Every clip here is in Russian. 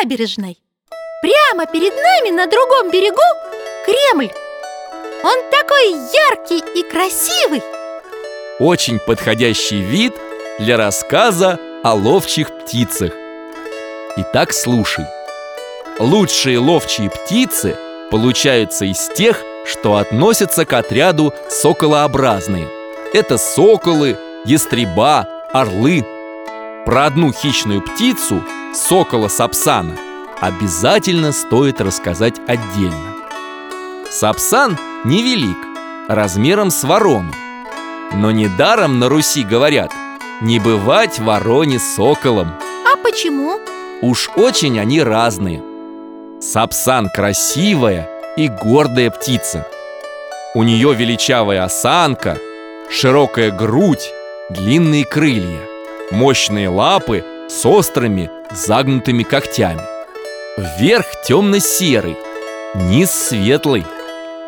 набережной. Прямо перед нами на другом берегу Кремль. Он такой яркий и красивый. Очень подходящий вид для рассказа о ловчих птицах. Итак, слушай. Лучшие ловчие птицы получаются из тех, что относятся к отряду соколообразные. Это соколы, ястреба, орлы. Про одну хищную птицу, сокола сапсана, обязательно стоит рассказать отдельно. Сапсан невелик, размером с ворону. Но недаром на Руси говорят «не бывать вороне соколом». А почему? Уж очень они разные. Сапсан красивая и гордая птица. У нее величавая осанка, широкая грудь, длинные крылья, мощные лапы с острыми загнутыми когтями. Вверх темно-серый, низ светлый.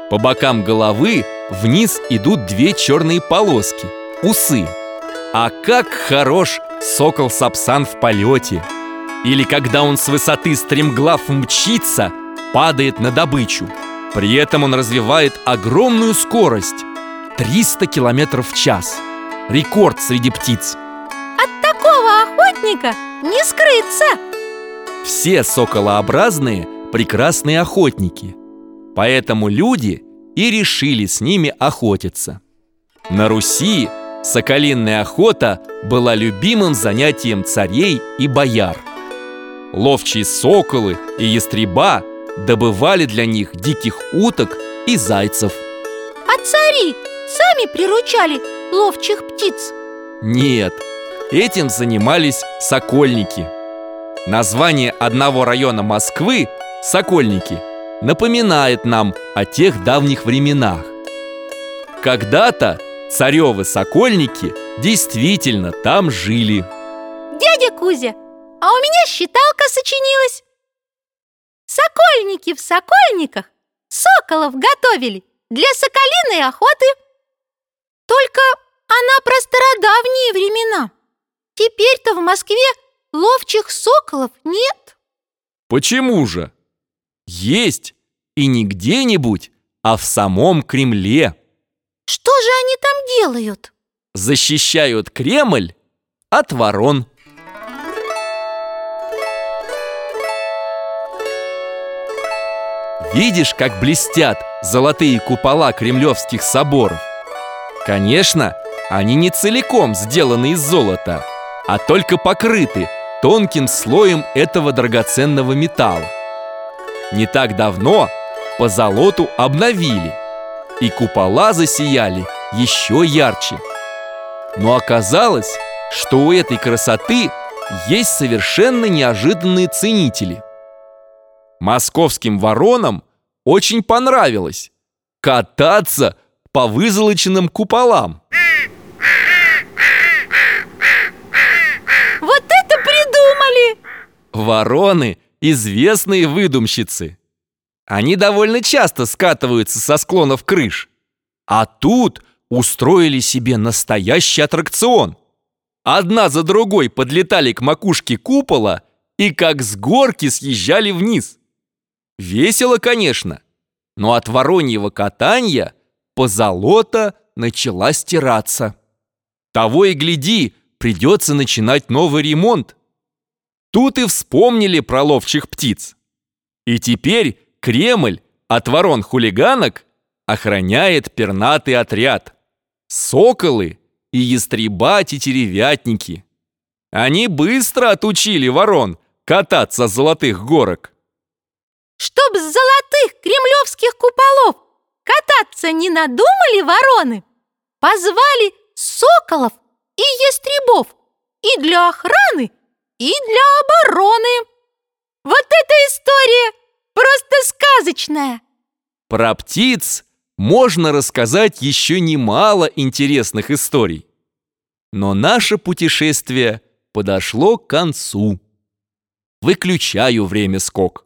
По бокам головы вниз идут две черные полоски – усы. А как хорош сокол-сапсан в полете! Или когда он с высоты стремглав мчится, падает на добычу. При этом он развивает огромную скорость – 300 км в час. Рекорд среди птиц. Охотника не скрыться. Все соколообразные – прекрасные охотники. Поэтому люди и решили с ними охотиться. На Руси соколиная охота была любимым занятием царей и бояр. Ловчие соколы и ястреба добывали для них диких уток и зайцев. А цари сами приручали ловчих птиц. Нет, этим занимались сокольники. Название одного района Москвы – Сокольники – напоминает нам о тех давних временах. Когда-то царевы сокольники действительно там жили. Дядя Кузя, а у меня считалка сочинилась. Сокольники в сокольниках соколов готовили для соколиной охоты. Только она про стародавние времена. Теперь-то в Москве ловчих соколов нет. Почему же? Есть и не где-нибудь, а в самом Кремле. Что же они там делают? Защищают Кремль от ворон. Видишь, как блестят золотые купола кремлевских соборов? Конечно, они не целиком сделаны из золота, а только покрыты тонким слоем этого драгоценного металла. Не так давно по золоту обновили, и купола засияли еще ярче. Но оказалось, что у этой красоты есть совершенно неожиданные ценители. Московским воронам очень понравилось кататься по вызолоченным куполам. Вот это придумали! Вороны – известные выдумщицы. Они довольно часто скатываются со склонов крыш. А тут устроили себе настоящий аттракцион. Одна за другой подлетали к макушке купола и как с горки съезжали вниз. Весело, конечно, но от вороньего катания позолота начала стираться. Того и гляди, придется начинать новый ремонт. Тут и вспомнили про ловчих птиц. И теперь Кремль от ворон-хулиганок охраняет пернатый отряд. Соколы и ястреба-тетеревятники. Они быстро отучили ворон кататься с золотых горок. Чтоб с золотых кремлевских куполов кататься не надумали вороны, позвали соколов и ястребов и для охраны, и для обороны. Вот эта история просто сказочная. Про птиц можно рассказать еще немало интересных историй. Но наше путешествие подошло к концу. Выключаю время скок.